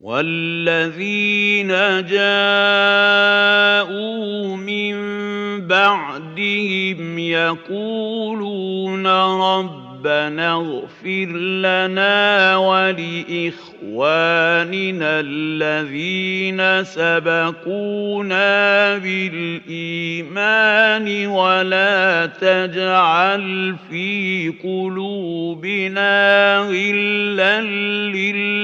والذين جاءوا من بعدهم يقولون رب ربنا اغفر لنا ولإخواننا الذين سبقونا بالإيمان ولا تجعل في قلوبنا غلا للذين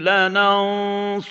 لننصرنكم